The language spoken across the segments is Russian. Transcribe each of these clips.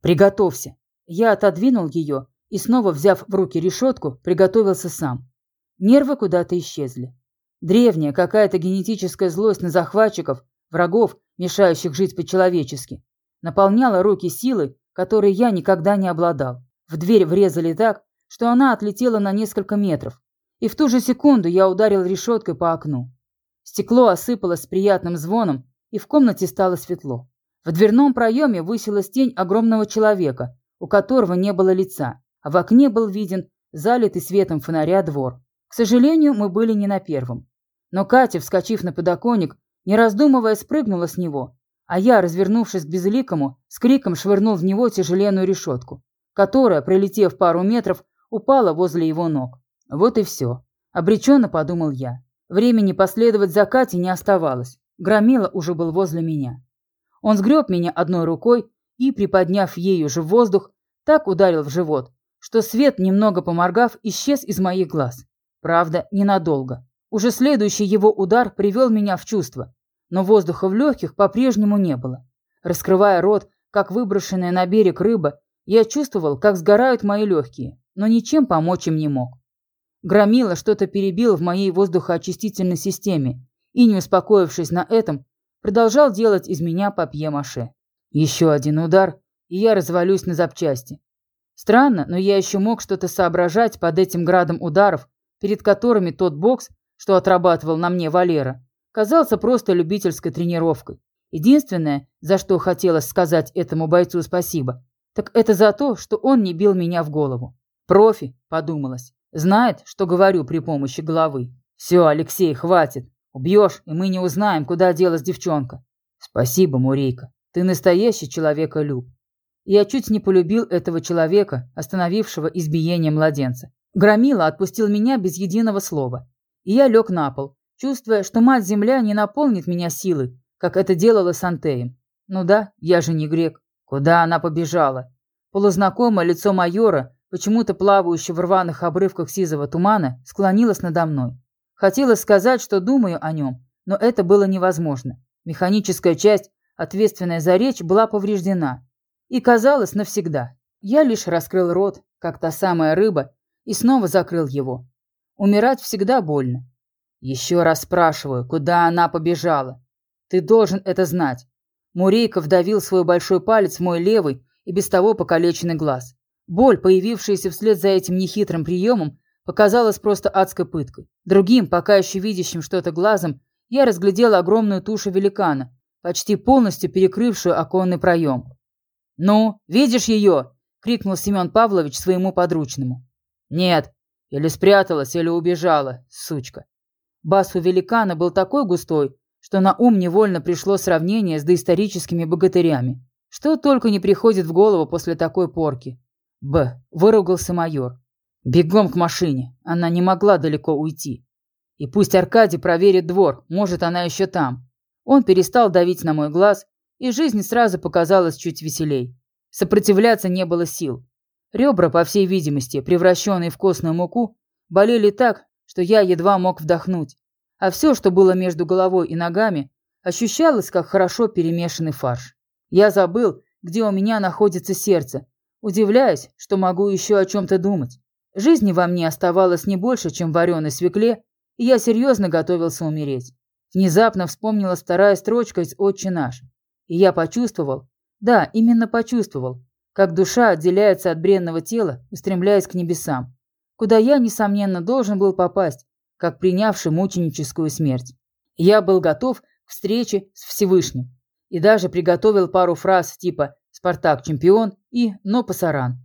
«Приготовься». Я отодвинул ее и, снова взяв в руки решетку, приготовился сам. Нервы куда-то исчезли. Древняя какая-то генетическая злость на захватчиков, врагов, мешающих жить по-человечески, наполняла руки силой, которой я никогда не обладал. В дверь врезали так, что она отлетела на несколько метров, и в ту же секунду я ударил решеткой по окну. Стекло осыпалось с приятным звоном, и в комнате стало светло. В дверном проеме высилась тень огромного человека, у которого не было лица, а в окне был виден залитый светом фонаря двор. К сожалению, мы были не на первом. Но Катя, вскочив на подоконник, не раздумывая, спрыгнула с него, а я, развернувшись к безликому, с криком швырнул в него тяжеленную решетку, которая, пролетев пару метров, упала возле его ног. Вот и все. Обреченно подумал я. Времени последовать за Катей не оставалось. Громила уже был возле меня. Он сгреб меня одной рукой и, приподняв ею же воздух, так ударил в живот, что свет, немного поморгав, исчез из моих глаз. Правда, ненадолго. Уже следующий его удар привел меня в чувство, но воздуха в легких по-прежнему не было. Раскрывая рот, как выброшенная на берег рыба, я чувствовал, как сгорают мои легкие, но ничем помочь им не мог. Громила что-то перебил в моей воздухоочистительной системе и, не успокоившись на этом, продолжал делать из меня папье-маше. Еще один удар, и я развалюсь на запчасти. Странно, но я еще мог что-то соображать под этим градом ударов, перед которыми тот бокс, что отрабатывал на мне Валера, казался просто любительской тренировкой. Единственное, за что хотелось сказать этому бойцу спасибо, так это за то, что он не бил меня в голову. Профи, подумалось, знает, что говорю при помощи головы. Все, Алексей, хватит. Убьешь, и мы не узнаем, куда делась девчонка. Спасибо, Мурейка. Ты настоящий человеколюб. Я чуть не полюбил этого человека, остановившего избиение младенца. Громила отпустил меня без единого слова. И я лег на пол, чувствуя, что мать-земля не наполнит меня силой, как это делала с Антеем. Ну да, я же не грек. Куда она побежала? Полузнакомое лицо майора, почему-то плавающее в рваных обрывках сизого тумана, склонилось надо мной. Хотелось сказать, что думаю о нем, но это было невозможно. Механическая часть, ответственная за речь, была повреждена. И казалось навсегда. Я лишь раскрыл рот, как та самая рыба, и снова закрыл его. Умирать всегда больно. Еще раз спрашиваю, куда она побежала? Ты должен это знать. Мурейка вдавил свой большой палец в мой левый и без того покалеченный глаз. Боль, появившаяся вслед за этим нехитрым приемом, показалась просто адской пыткой. Другим, пока еще видящим что-то глазом, я разглядела огромную тушу великана, почти полностью перекрывшую оконный проем. «Ну, видишь ее?» — крикнул Семен Павлович своему подручному. «Нет, или спряталась, или убежала, сучка». Бас у великана был такой густой, что на ум невольно пришло сравнение с доисторическими богатырями. Что только не приходит в голову после такой порки. Б. Выругался майор. Бегом к машине. Она не могла далеко уйти. И пусть Аркадий проверит двор, может, она еще там. Он перестал давить на мой глаз, и жизнь сразу показалась чуть веселей. Сопротивляться не было сил. Ребра, по всей видимости, превращенные в костную муку, болели так, что я едва мог вдохнуть. А все, что было между головой и ногами, ощущалось, как хорошо перемешанный фарш. Я забыл, где у меня находится сердце, удивляясь, что могу еще о чем-то думать. Жизни во мне оставалось не больше, чем вареной свекле, и я серьезно готовился умереть. Внезапно вспомнилась вторая строчка из «Отче наш». И я почувствовал, да, именно почувствовал, как душа отделяется от бренного тела, устремляясь к небесам, куда я, несомненно, должен был попасть, как принявший мученическую смерть. Я был готов к встрече с Всевышним и даже приготовил пару фраз типа «Спартак чемпион» и «Но пасаран».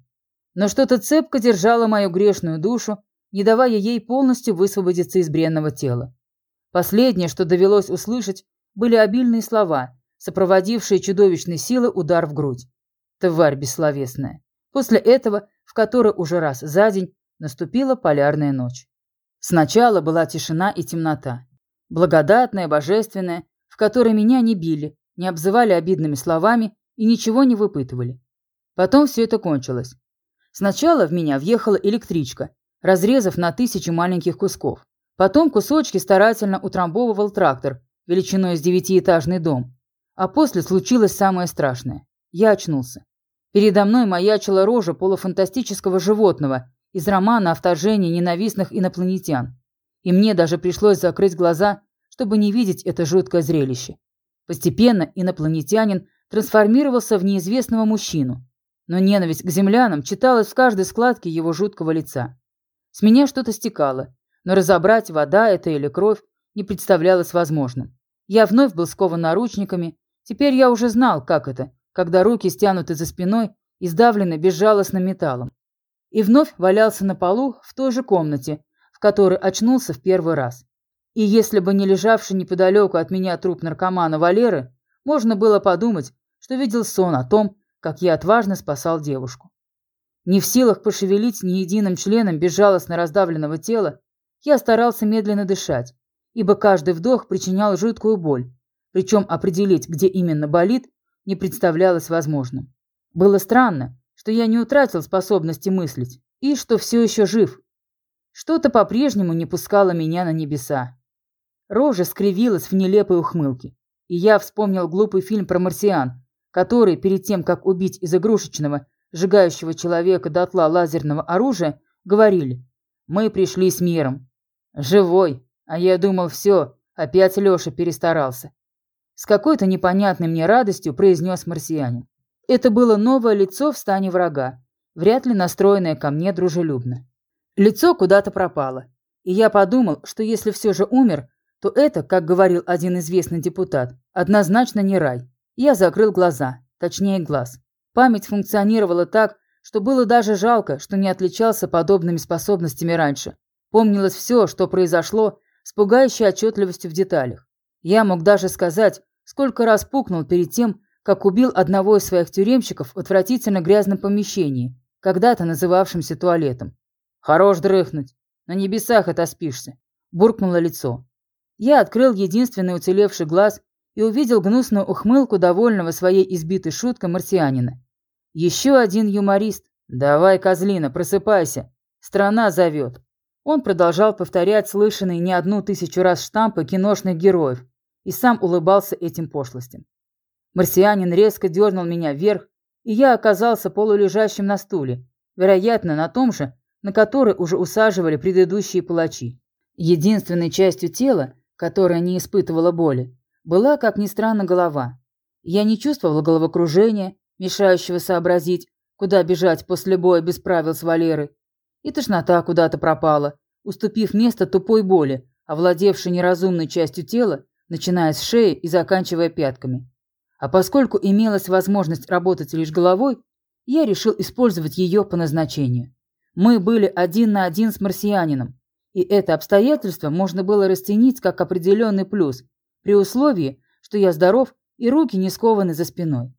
Но что-то цепко держало мою грешную душу, не давая ей полностью высвободиться из бренного тела. Последнее, что довелось услышать, были обильные слова, сопроводившие чудовищной силы удар в грудь. Тварь бессловесная. После этого, в который уже раз за день, наступила полярная ночь. Сначала была тишина и темнота. Благодатная, божественная, в которой меня не били, не обзывали обидными словами и ничего не выпытывали. Потом все это кончилось. Сначала в меня въехала электричка, разрезав на тысячи маленьких кусков. Потом кусочки старательно утрамбовывал трактор, величиной с девятиэтажный дом. А после случилось самое страшное. Я очнулся. Передо мной маячила рожа полуфантастического животного из романа о вторжении ненавистных инопланетян. И мне даже пришлось закрыть глаза, чтобы не видеть это жуткое зрелище. Постепенно инопланетянин трансформировался в неизвестного мужчину, но ненависть к землянам читалась в каждой складке его жуткого лица. С меня что-то стекало, но разобрать, вода это или кровь, не представлялось возможным. Я вновь был скован наручниками, теперь я уже знал, как это, когда руки стянуты за спиной и сдавлены безжалостным металлом. И вновь валялся на полу в той же комнате, в которой очнулся в первый раз. И если бы не лежавший неподалеку от меня труп наркомана Валеры, можно было подумать, что видел сон о том, как я отважно спасал девушку. Не в силах пошевелить ни единым членом безжалостно раздавленного тела, я старался медленно дышать, ибо каждый вдох причинял жуткую боль, причем определить, где именно болит, не представлялось возможным. Было странно, что я не утратил способности мыслить, и что все еще жив. Что-то по-прежнему не пускало меня на небеса. Рожа скривилась в нелепой ухмылке, и я вспомнил глупый фильм про марсиан, который, перед тем, как убить из игрушечного, сжигающего человека дотла лазерного оружия, говорили «Мы пришли с миром». Живой, а я думал, все, опять Леша перестарался. С какой-то непонятной мне радостью произнес марсианин. Это было новое лицо в стане врага, вряд ли настроенное ко мне дружелюбно. Лицо куда-то пропало, и я подумал, что если все же умер, то это, как говорил один известный депутат, однозначно не рай. Я закрыл глаза, точнее глаз. Память функционировала так, что было даже жалко, что не отличался подобными способностями раньше. Помнилось все, что произошло, с пугающей отчетливостью в деталях. Я мог даже сказать, сколько раз пукнул перед тем, как убил одного из своих тюремщиков в отвратительно грязном помещении, когда-то называвшемся туалетом. «Хорош дрыхнуть. На небесах это спишься», – буркнуло лицо. Я открыл единственный уцелевший глаз и увидел гнусную ухмылку довольного своей избитой шуткой марсианина. Еще один юморист. «Давай, козлина, просыпайся. Страна зовет». Он продолжал повторять слышанные не одну тысячу раз штампы киношных героев и сам улыбался этим пошлостям. Марсианин резко дернул меня вверх, и я оказался полулежащим на стуле, вероятно, на том же, на который уже усаживали предыдущие палачи. Единственной частью тела, которая не испытывала боли, была, как ни странно, голова. Я не чувствовала головокружения, мешающего сообразить, куда бежать после боя без правил с Валерой. И тошнота куда-то пропала, уступив место тупой боли, овладевшей неразумной частью тела, начиная с шеи и заканчивая пятками. А поскольку имелась возможность работать лишь головой, я решил использовать ее по назначению. Мы были один на один с марсианином, и это обстоятельство можно было расценить как определенный плюс, при условии, что я здоров и руки не скованы за спиной.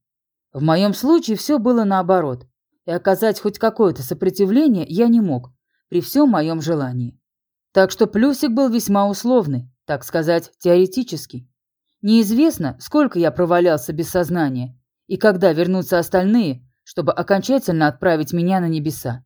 В моем случае все было наоборот, и оказать хоть какое-то сопротивление я не мог, при всем моем желании. Так что плюсик был весьма условный, так сказать, теоретический. Неизвестно, сколько я провалялся без сознания, и когда вернутся остальные, чтобы окончательно отправить меня на небеса.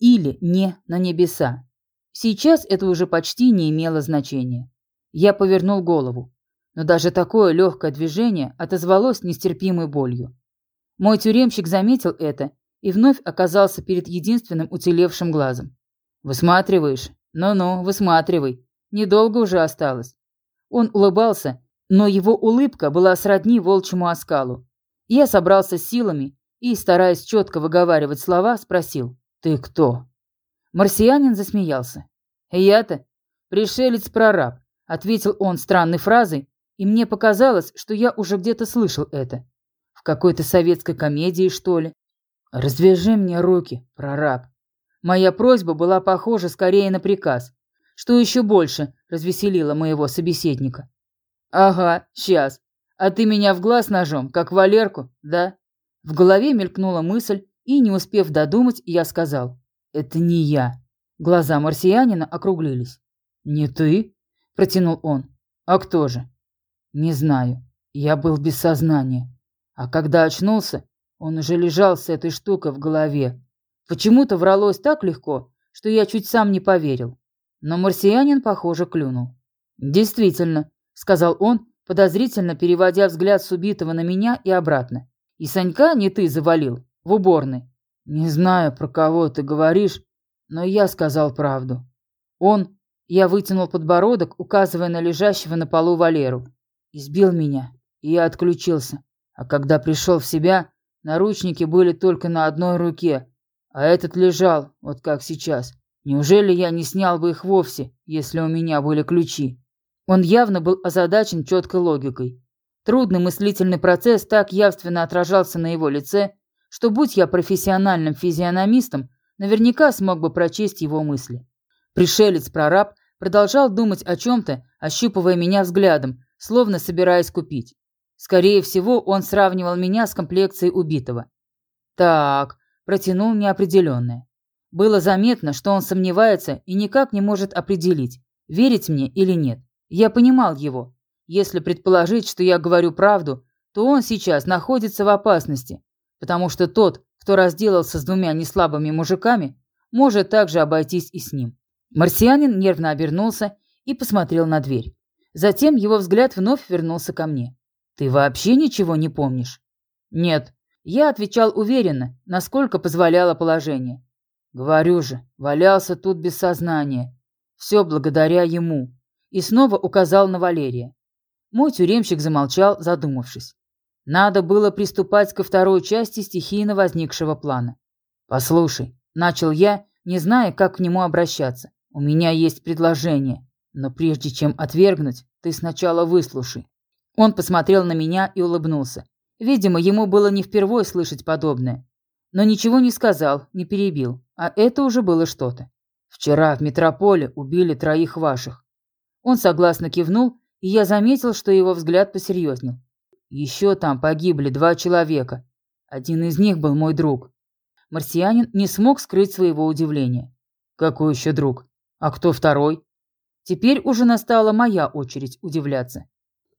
Или не на небеса. Сейчас это уже почти не имело значения. Я повернул голову но даже такое легкое движение отозвалось нестерпимой болью. Мой тюремщик заметил это и вновь оказался перед единственным уцелевшим глазом. «Высматриваешь? Ну-ну, высматривай. Недолго уже осталось». Он улыбался, но его улыбка была сродни волчьему оскалу. Я собрался с силами и, стараясь четко выговаривать слова, спросил «Ты кто?». Марсианин засмеялся. «Я-то пришелец-прораб», — ответил он странной фразой, и мне показалось, что я уже где-то слышал это. В какой-то советской комедии, что ли. «Развяжи мне руки, прораб». Моя просьба была похожа скорее на приказ, что еще больше развеселило моего собеседника. «Ага, сейчас. А ты меня в глаз ножом, как Валерку, да?» В голове мелькнула мысль, и, не успев додумать, я сказал. «Это не я». Глаза марсианина округлились. «Не ты?» – протянул он. «А кто же?» Не знаю. Я был без сознания. А когда очнулся, он уже лежал с этой штукой в голове. Почему-то вралось так легко, что я чуть сам не поверил. Но марсианин, похоже, клюнул. «Действительно», — сказал он, подозрительно переводя взгляд с убитого на меня и обратно. «И Санька не ты завалил. в уборной. Не знаю, про кого ты говоришь, но я сказал правду. Он, я вытянул подбородок, указывая на лежащего на полу Валеру, избил меня, и я отключился. А когда пришел в себя, наручники были только на одной руке, а этот лежал, вот как сейчас. Неужели я не снял бы их вовсе, если у меня были ключи? Он явно был озадачен четкой логикой. Трудный мыслительный процесс так явственно отражался на его лице, что будь я профессиональным физиономистом, наверняка смог бы прочесть его мысли. Пришелец-прораб продолжал думать о чем-то, ощупывая меня взглядом, словно собираясь купить. Скорее всего, он сравнивал меня с комплекцией убитого. Так, протянул неопределенное. Было заметно, что он сомневается и никак не может определить, верить мне или нет. Я понимал его. Если предположить, что я говорю правду, то он сейчас находится в опасности, потому что тот, кто разделался с двумя неслабыми мужиками, может также обойтись и с ним. Марсианин нервно обернулся и посмотрел на дверь. Затем его взгляд вновь вернулся ко мне. «Ты вообще ничего не помнишь?» «Нет». Я отвечал уверенно, насколько позволяло положение. «Говорю же, валялся тут без сознания. Все благодаря ему». И снова указал на Валерия. Мой тюремщик замолчал, задумавшись. Надо было приступать ко второй части стихийно возникшего плана. «Послушай», — начал я, не зная, как к нему обращаться. «У меня есть предложение, но прежде чем отвергнуть, ты сначала выслушай». Он посмотрел на меня и улыбнулся. Видимо, ему было не впервой слышать подобное. Но ничего не сказал, не перебил, а это уже было что-то. «Вчера в метрополе убили троих ваших». Он согласно кивнул и я заметил, что его взгляд посерьезнел. Еще там погибли два человека. Один из них был мой друг. Марсианин не смог скрыть своего удивления. Какой еще друг? А кто второй? Теперь уже настала моя очередь удивляться.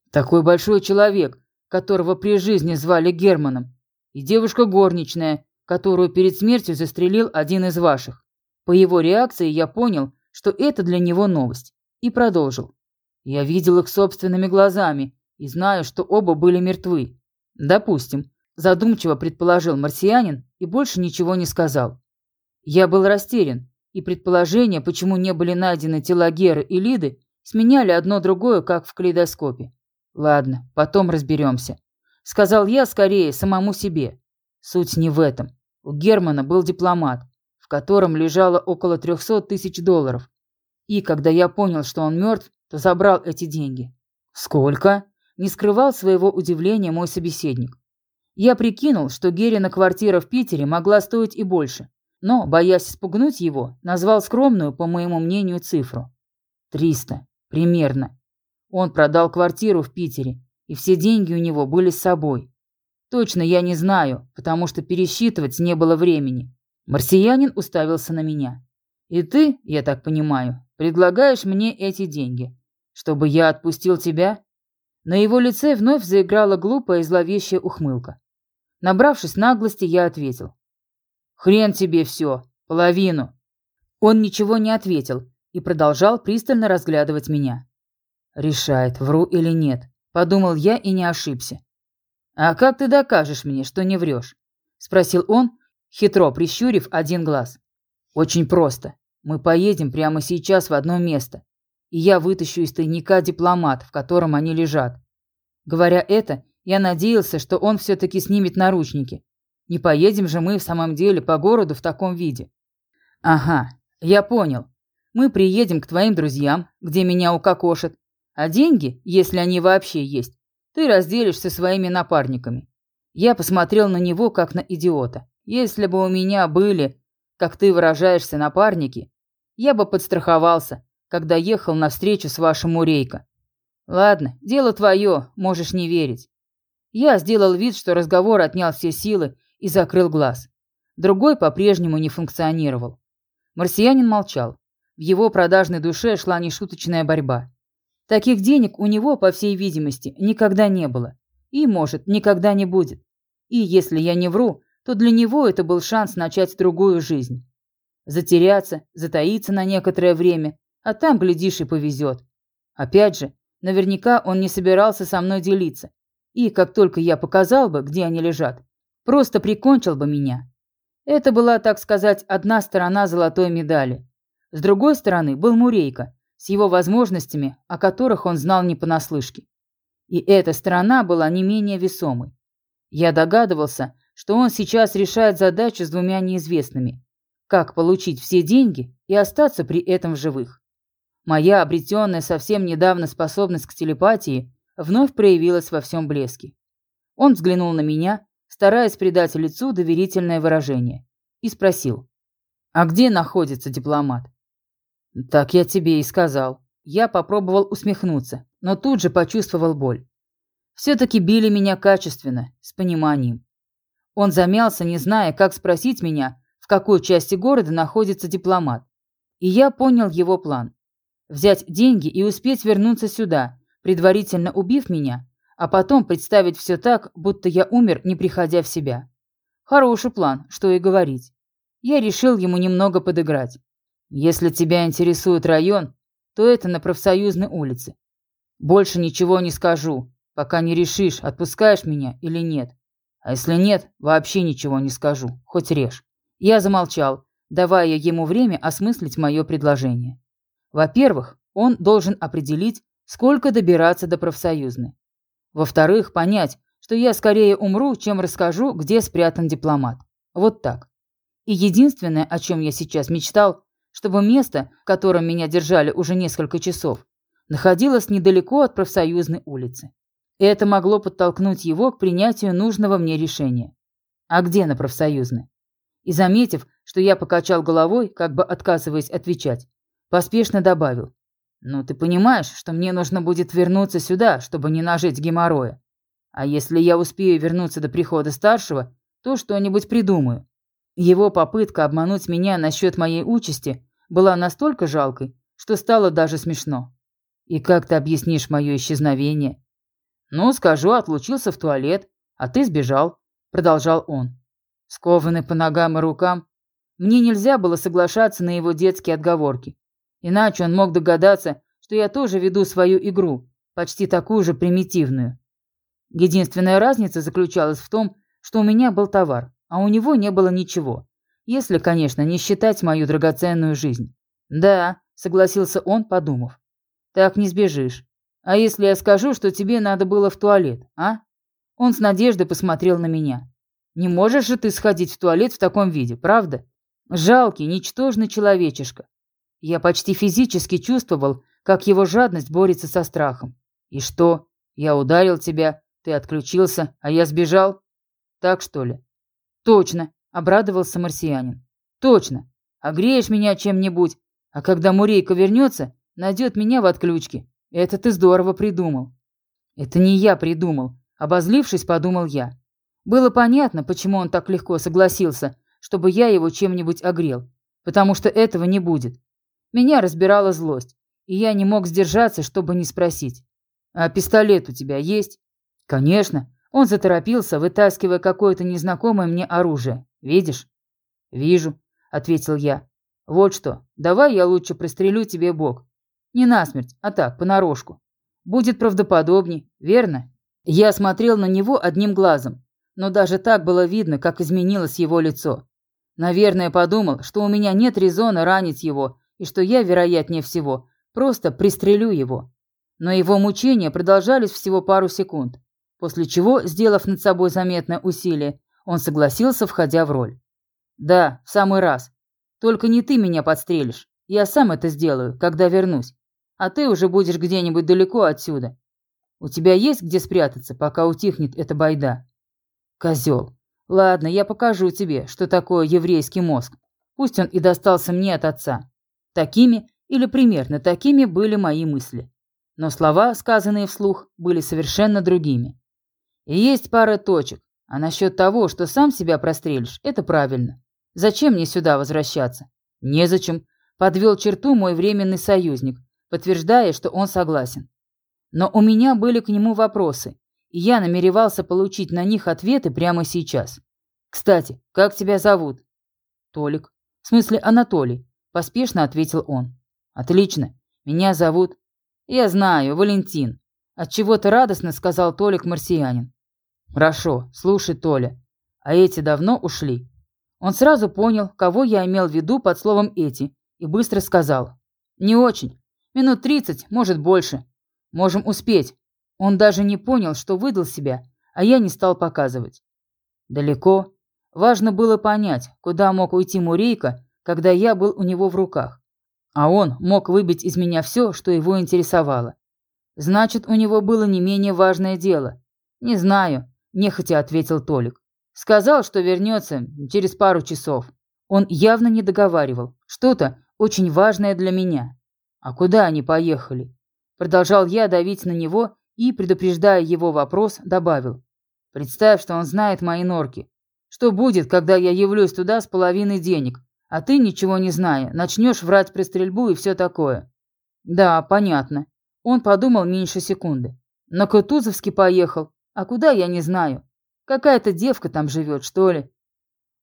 Такой большой человек, которого при жизни звали Германом, и девушка горничная, которую перед смертью застрелил один из ваших. По его реакции я понял, что это для него новость, и продолжил. Я видел их собственными глазами и знаю, что оба были мертвы. Допустим, задумчиво предположил марсианин и больше ничего не сказал. Я был растерян, и предположения, почему не были найдены тела Геры и Лиды, сменяли одно другое, как в калейдоскопе. Ладно, потом разберемся. Сказал я скорее самому себе. Суть не в этом. У Германа был дипломат, в котором лежало около 300 тысяч долларов. И когда я понял, что он мертв, то забрал эти деньги. Сколько? Не скрывал своего удивления мой собеседник. Я прикинул, что Герина квартира в Питере могла стоить и больше, но, боясь испугнуть его, назвал скромную, по моему мнению, цифру. Триста. Примерно. Он продал квартиру в Питере, и все деньги у него были с собой. Точно я не знаю, потому что пересчитывать не было времени. Марсиянин уставился на меня. И ты, я так понимаю, предлагаешь мне эти деньги, чтобы я отпустил тебя?» На его лице вновь заиграла глупая и зловещая ухмылка. Набравшись наглости, я ответил. «Хрен тебе все, половину». Он ничего не ответил и продолжал пристально разглядывать меня. «Решает, вру или нет», — подумал я и не ошибся. «А как ты докажешь мне, что не врешь?» — спросил он, хитро прищурив один глаз. Очень просто. Мы поедем прямо сейчас в одно место, и я вытащу из тайника дипломат, в котором они лежат. Говоря это, я надеялся, что он все-таки снимет наручники. Не поедем же мы в самом деле по городу в таком виде. Ага, я понял. Мы приедем к твоим друзьям, где меня укокошат, а деньги, если они вообще есть, ты разделишь со своими напарниками. Я посмотрел на него, как на идиота. Если бы у меня были как ты выражаешься, напарники, я бы подстраховался, когда ехал на встречу с вашим Мурейко. Ладно, дело твое, можешь не верить. Я сделал вид, что разговор отнял все силы и закрыл глаз. Другой по-прежнему не функционировал. Марсианин молчал. В его продажной душе шла нешуточная борьба. Таких денег у него, по всей видимости, никогда не было. И, может, никогда не будет. И если я не вру, то для него это был шанс начать другую жизнь. Затеряться, затаиться на некоторое время, а там, глядишь, и повезет. Опять же, наверняка он не собирался со мной делиться. И как только я показал бы, где они лежат, Просто прикончил бы меня. Это была, так сказать, одна сторона золотой медали. С другой стороны был Мурейко с его возможностями, о которых он знал не понаслышке. И эта сторона была не менее весомой. Я догадывался, что он сейчас решает задачу с двумя неизвестными. Как получить все деньги и остаться при этом в живых. Моя обретенная совсем недавно способность к телепатии вновь проявилась во всем блеске. Он взглянул на меня, стараясь придать лицу доверительное выражение, и спросил, «А где находится дипломат?» «Так я тебе и сказал». Я попробовал усмехнуться, но тут же почувствовал боль. Все-таки били меня качественно, с пониманием. Он замялся, не зная, как спросить меня, в какой части города находится дипломат. И я понял его план. Взять деньги и успеть вернуться сюда, предварительно убив меня, а потом представить все так, будто я умер, не приходя в себя. Хороший план, что и говорить. Я решил ему немного подыграть. Если тебя интересует район, то это на профсоюзной улице. Больше ничего не скажу, пока не решишь, отпускаешь меня или нет. А если нет, вообще ничего не скажу, хоть режь. Я замолчал, давая ему время осмыслить мое предложение. Во-первых, он должен определить, сколько добираться до профсоюзной. Во-вторых, понять, что я скорее умру, чем расскажу, где спрятан дипломат. Вот так. И единственное, о чем я сейчас мечтал, чтобы место, в котором меня держали уже несколько часов, находилось недалеко от профсоюзной улицы. Это могло подтолкнуть его к принятию нужного мне решения. А где на профсоюзной? И заметив, что я покачал головой, как бы отказываясь отвечать, поспешно добавил. «Ну, ты понимаешь, что мне нужно будет вернуться сюда, чтобы не нажить геморроя. А если я успею вернуться до прихода старшего, то что-нибудь придумаю». Его попытка обмануть меня насчет моей участи была настолько жалкой, что стало даже смешно. «И как ты объяснишь мое исчезновение?» «Ну, скажу, отлучился в туалет, а ты сбежал», — продолжал он. Скованный по ногам и рукам, мне нельзя было соглашаться на его детские отговорки. Иначе он мог догадаться, что я тоже веду свою игру, почти такую же примитивную. Единственная разница заключалась в том, что у меня был товар, а у него не было ничего. Если, конечно, не считать мою драгоценную жизнь. Да, согласился он, подумав. Так не сбежишь. А если я скажу, что тебе надо было в туалет, а? Он с надеждой посмотрел на меня. Не можешь же ты сходить в туалет в таком виде, правда? Жалкий, ничтожный человечишка. Я почти физически чувствовал, как его жадность борется со страхом. И что? Я ударил тебя, ты отключился, а я сбежал? Так что ли? Точно, обрадовался марсианин. «Точно. Огреешь меня чем-нибудь, а когда Мурейка вернется, найдет меня в отключке. Это ты здорово придумал». «Это не я придумал», — обозлившись, подумал я. Было понятно, почему он так легко согласился, чтобы я его чем-нибудь огрел, потому что этого не будет. Меня разбирала злость, и я не мог сдержаться, чтобы не спросить. «А пистолет у тебя есть?» «Конечно». Он заторопился, вытаскивая какое-то незнакомое мне оружие. Видишь?» «Вижу», — ответил я. «Вот что, давай я лучше пристрелю тебе бок. Не насмерть, а так, понарошку. Будет правдоподобней, верно?» Я смотрел на него одним глазом, но даже так было видно, как изменилось его лицо. Наверное, подумал, что у меня нет резона ранить его, и что я, вероятнее всего, просто пристрелю его. Но его мучения продолжались всего пару секунд, после чего, сделав над собой заметное усилие, он согласился, входя в роль. «Да, в самый раз. Только не ты меня подстрелишь. Я сам это сделаю, когда вернусь. А ты уже будешь где-нибудь далеко отсюда. У тебя есть где спрятаться, пока утихнет эта байда?» «Козел. Ладно, я покажу тебе, что такое еврейский мозг. Пусть он и достался мне от отца. Такими или примерно такими были мои мысли. Но слова, сказанные вслух, были совершенно другими. И есть пара точек, а насчет того, что сам себя прострелишь, это правильно. Зачем мне сюда возвращаться? Незачем. Подвел черту мой временный союзник, подтверждая, что он согласен. Но у меня были к нему вопросы, и я намеревался получить на них ответы прямо сейчас. Кстати, как тебя зовут? Толик. В смысле Анатолий, поспешно ответил он. Отлично. Меня зовут... Я знаю, Валентин. Отчего-то радостно сказал Толик марсианин. «Хорошо, слушай, Толя. а эти давно ушли. Он сразу понял, кого я имел в виду под словом «эти», и быстро сказал. «Не очень. Минут тридцать, может, больше. Можем успеть». Он даже не понял, что выдал себя, а я не стал показывать. Далеко. Важно было понять, куда мог уйти Мурейка, когда я был у него в руках. А он мог выбить из меня все, что его интересовало. Значит, у него было не менее важное дело. Не знаю, нехотя ответил Толик. Сказал, что вернется через пару часов. Он явно не договаривал. Что-то очень важное для меня. А куда они поехали? Продолжал я давить на него и, предупреждая его вопрос, добавил. Представь, что он знает мои норки. Что будет, когда я явлюсь туда с половиной денег, а ты, ничего не зная, начнешь врать про стрельбу и все такое? Да, понятно. Он подумал меньше секунды. На Кутузовский поехал. А куда, я не знаю. Какая-то девка там живет, что ли?»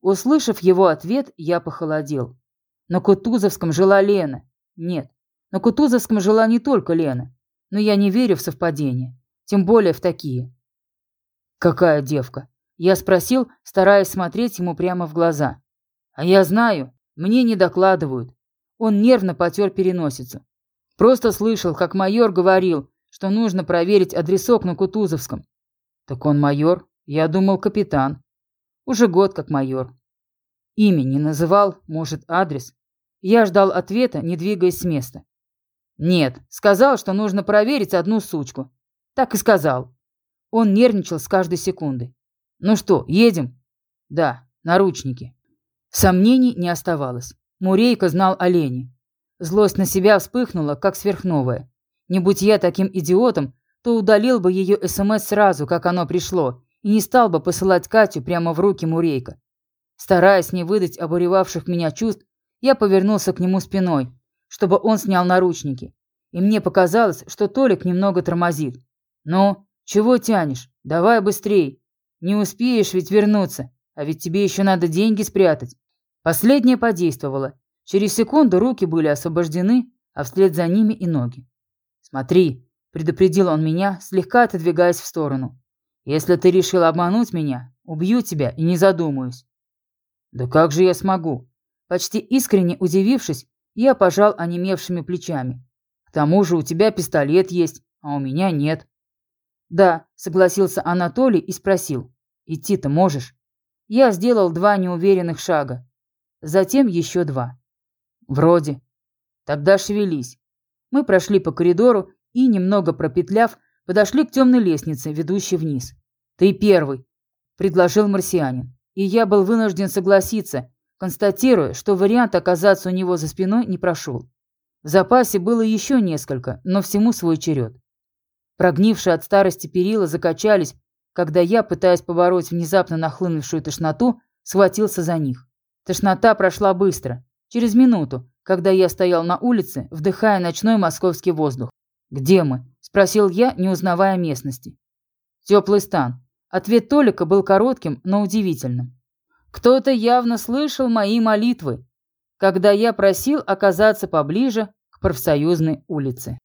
Услышав его ответ, я похолодел. На Кутузовском жила Лена. Нет, на Кутузовском жила не только Лена. Но я не верю в совпадения. Тем более в такие. «Какая девка?» Я спросил, стараясь смотреть ему прямо в глаза. «А я знаю, мне не докладывают». Он нервно потер переносицу. Просто слышал, как майор говорил, что нужно проверить адресок на Кутузовском. Так он майор? Я думал, капитан. Уже год как майор. Имя не называл, может, адрес. Я ждал ответа, не двигаясь с места. Нет, сказал, что нужно проверить одну сучку. Так и сказал. Он нервничал с каждой секунды. Ну что, едем? Да, наручники. Сомнений не оставалось. Мурейка знал о Лене. Злость на себя вспыхнула, как сверхновая. Не будь я таким идиотом, то удалил бы ее СМС сразу, как оно пришло, и не стал бы посылать Катю прямо в руки Мурейка. Стараясь не выдать обуревавших меня чувств, я повернулся к нему спиной, чтобы он снял наручники. И мне показалось, что Толик немного тормозит. «Ну, чего тянешь? Давай быстрей. Не успеешь ведь вернуться, а ведь тебе еще надо деньги спрятать». Последнее подействовало. Через секунду руки были освобождены, а вслед за ними и ноги. «Смотри», — предупредил он меня, слегка отодвигаясь в сторону. Если ты решил обмануть меня, убью тебя и не задумаюсь». «Да как же я смогу?» Почти искренне удивившись, я пожал онемевшими плечами. «К тому же у тебя пистолет есть, а у меня нет». «Да», — согласился Анатолий и спросил. «Идти-то можешь?» Я сделал два неуверенных шага. Затем еще два. «Вроде». «Тогда шевелись». Мы прошли по коридору и, немного пропетляв, подошли к темной лестнице, ведущей вниз. «Ты первый», — предложил марсианин. И я был вынужден согласиться, констатируя, что вариант оказаться у него за спиной не прошел. В запасе было еще несколько, но всему свой черед. Прогнившие от старости перила закачались, когда я, пытаясь побороть внезапно нахлынувшую тошноту, схватился за них. Тошнота прошла быстро, через минуту, когда я стоял на улице, вдыхая ночной московский воздух. «Где мы?» – спросил я, не узнавая местности. «Теплый стан». Ответ Толика был коротким, но удивительным. Кто-то явно слышал мои молитвы, когда я просил оказаться поближе к профсоюзной улице.